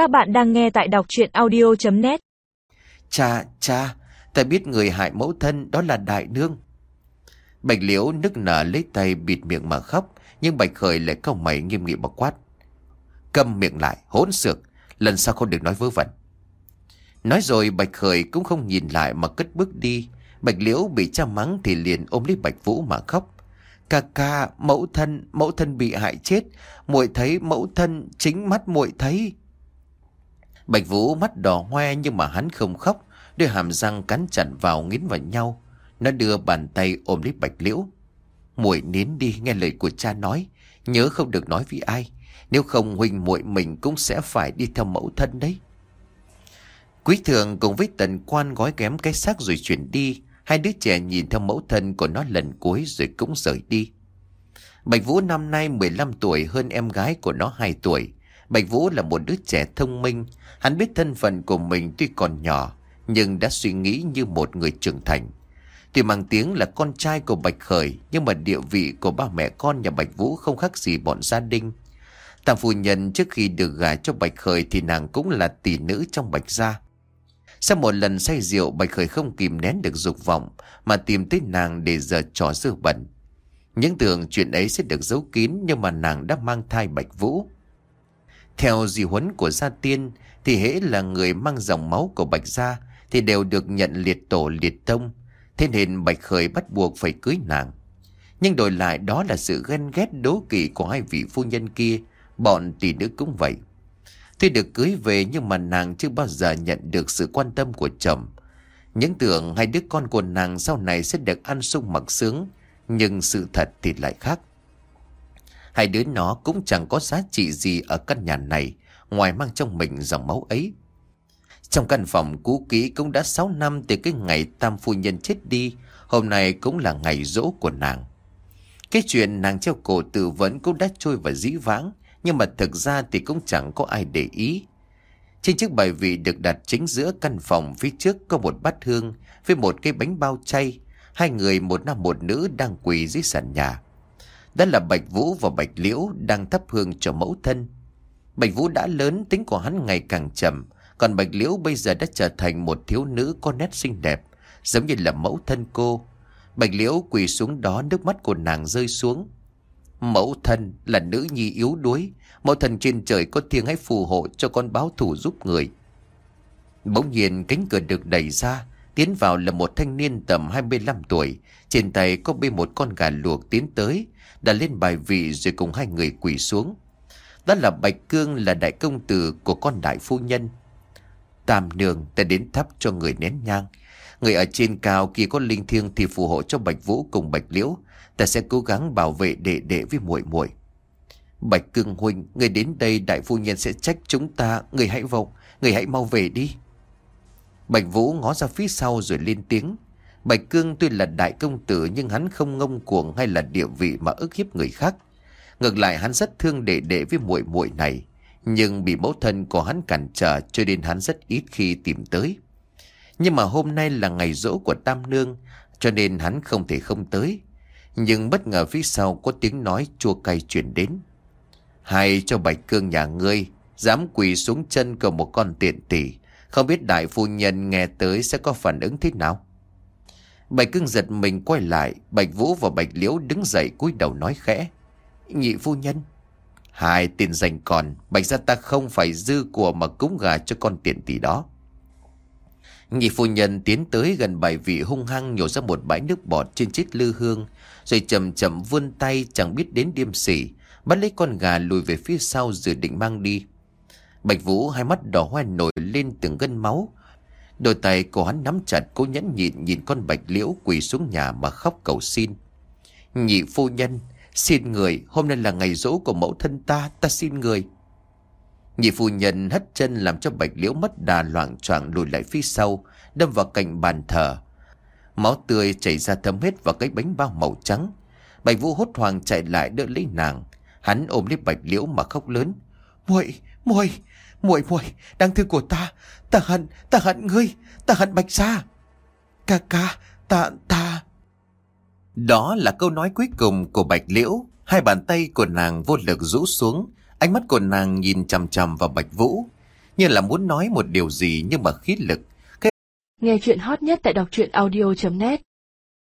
Các bạn đang nghe tại đọc chuyện audio.net Cha, cha, ta biết người hại mẫu thân đó là Đại Nương. Bạch Liễu nức nở lấy tay bịt miệng mà khóc, nhưng Bạch Khởi lại cau mày nghiêm nghị bọc quát. Cầm miệng lại, hỗn xược, lần sau không được nói vớ vẩn. Nói rồi Bạch Khởi cũng không nhìn lại mà cất bước đi. Bạch Liễu bị cha mắng thì liền ôm lấy Bạch Vũ mà khóc. Ca ca, mẫu thân, mẫu thân bị hại chết. muội thấy mẫu thân, chính mắt muội thấy. Bạch Vũ mắt đỏ hoe nhưng mà hắn không khóc. Đôi hàm răng cắn chặt vào nghiến vào nhau. Nó đưa bàn tay ôm lấy Bạch Liễu. muội nín đi, nghe lời của cha nói. Nhớ không được nói với ai. Nếu không huynh muội mình cũng sẽ phải đi theo mẫu thân đấy. Quý thường cùng với tần quan gói ghém cái xác rồi chuyển đi. Hai đứa trẻ nhìn theo mẫu thân của nó lần cuối rồi cũng rời đi. Bạch Vũ năm nay 15 tuổi hơn em gái của nó 2 tuổi. Bạch Vũ là một đứa trẻ thông minh. Hắn biết thân phận của mình tuy còn nhỏ, nhưng đã suy nghĩ như một người trưởng thành. Tuy mang tiếng là con trai của Bạch Khởi, nhưng mà địa vị của ba mẹ con nhà Bạch Vũ không khác gì bọn gia đình. Tàng phu nhân trước khi được gả cho Bạch Khởi thì nàng cũng là tỷ nữ trong Bạch gia. Sau một lần say rượu Bạch Khởi không kìm nén được dục vọng mà tìm tới nàng để giờ trò dư bẩn. Những tưởng chuyện ấy sẽ được giấu kín nhưng mà nàng đã mang thai Bạch Vũ. Theo di huấn của gia tiên thì hễ là người mang dòng máu của Bạch Gia thì đều được nhận liệt tổ liệt tông. Thế nên Bạch Khởi bắt buộc phải cưới nàng. Nhưng đổi lại đó là sự ghen ghét đố kỵ của hai vị phu nhân kia, bọn tỷ nữ cũng vậy. Tuy được cưới về nhưng mà nàng chưa bao giờ nhận được sự quan tâm của chồng. Những tưởng hai đứa con của nàng sau này sẽ được ăn sung mặc sướng, nhưng sự thật thì lại khác. Hai đứa nó cũng chẳng có giá trị gì ở căn nhà này, ngoài mang trong mình dòng máu ấy. Trong căn phòng cũ kỹ cũng đã 6 năm từ cái ngày tam phu nhân chết đi, hôm nay cũng là ngày rỗ của nàng. Cái chuyện nàng treo cổ tự vấn cũng đã trôi vào dĩ vãng, nhưng mà thực ra thì cũng chẳng có ai để ý. Trên chiếc bài vị được đặt chính giữa căn phòng phía trước có một bát hương với một cái bánh bao chay. Hai người một nam một nữ đang quỳ dưới sàn nhà. Đó là Bạch Vũ và Bạch Liễu đang thắp hương cho mẫu thân. Bạch Vũ đã lớn tính của hắn ngày càng chậm, còn Bạch Liễu bây giờ đã trở thành một thiếu nữ có nét xinh đẹp, giống như là mẫu thân cô. Bạch Liễu quỳ xuống đó nước mắt của nàng rơi xuống. Mẫu thân là nữ nhi yếu đuối, mẫu thần trên trời có thiêng hãy phù hộ cho con báo thủ giúp người. Bỗng nhiên cánh cửa được đẩy ra, tiến vào là một thanh niên tầm 25 tuổi, trên tay có bê một con gà luộc tiến tới, đã lên bài vị rồi cùng hai người quỳ xuống. Đó là Bạch Cương là đại công tử của con đại phu nhân. Tam nương ta đến thắp cho người nén nhang. Người ở trên cao kia có linh thiêng thì phù hộ cho Bạch Vũ cùng Bạch Liễu. Ta sẽ cố gắng bảo vệ đệ đệ với muội muội. Bạch Cương huynh, người đến đây đại phu nhân sẽ trách chúng ta, người hãy vọng, người hãy mau về đi. Bạch Vũ ngó ra phía sau rồi lên tiếng. Bạch Cương tuy là đại công tử nhưng hắn không ngông cuồng hay là địa vị mà ức hiếp người khác. Ngược lại hắn rất thương đệ đệ với muội muội này, nhưng bị mẫu thân của hắn cản trở cho nên hắn rất ít khi tìm tới. Nhưng mà hôm nay là ngày rỗ của Tam Nương, cho nên hắn không thể không tới. Nhưng bất ngờ phía sau có tiếng nói chua cay chuyển đến. Hay cho Bạch Cương nhà ngươi, dám quỳ xuống chân của một con tiện tỷ, không biết đại phu nhân nghe tới sẽ có phản ứng thế nào? Bạch cưng giật mình quay lại, Bạch Vũ và Bạch Liễu đứng dậy cúi đầu nói khẽ. Nhị phu nhân. Hai tiền dành còn, Bạch gia ta không phải dư của mà cúng gà cho con tiện tỷ đó. Nhị phu nhân tiến tới gần bài vị hung hăng nhổ ra một bãi nước bọt trên chiếc lư hương, rồi chậm chậm vươn tay chẳng biết đến điềm sỉ, bắt lấy con gà lùi về phía sau dự định mang đi. Bạch Vũ hai mắt đỏ hoe nổi lên từng gân máu. Đôi tay của hắn nắm chặt cố nhẫn nhịn nhìn con bạch liễu quỳ xuống nhà mà khóc cầu xin. Nhị phu nhân, xin người, hôm nay là ngày rỗ của mẫu thân ta, ta xin người. Nhị phu nhân hất chân làm cho bạch liễu mất đà loạn choạng lùi lại phía sau, đâm vào cạnh bàn thờ. Máu tươi chảy ra thấm hết vào cái bánh bao màu trắng. Bạch Vũ hốt hoảng chạy lại đỡ lấy nàng. Hắn ôm lấy bạch liễu mà khóc lớn. muội muội muội muội đang thương của ta. Ta hận, ta hận ngươi, ta hận bạch gia. Ca ca, ta, ta... Đó là câu nói cuối cùng của bạch liễu. Hai bàn tay của nàng vô lực rũ xuống. Ánh mắt của nàng nhìn chằm chằm vào bạch vũ. Như là muốn nói một điều gì nhưng mà khí lực Nghe chuyện hot nhất tại đọc truyện audio.net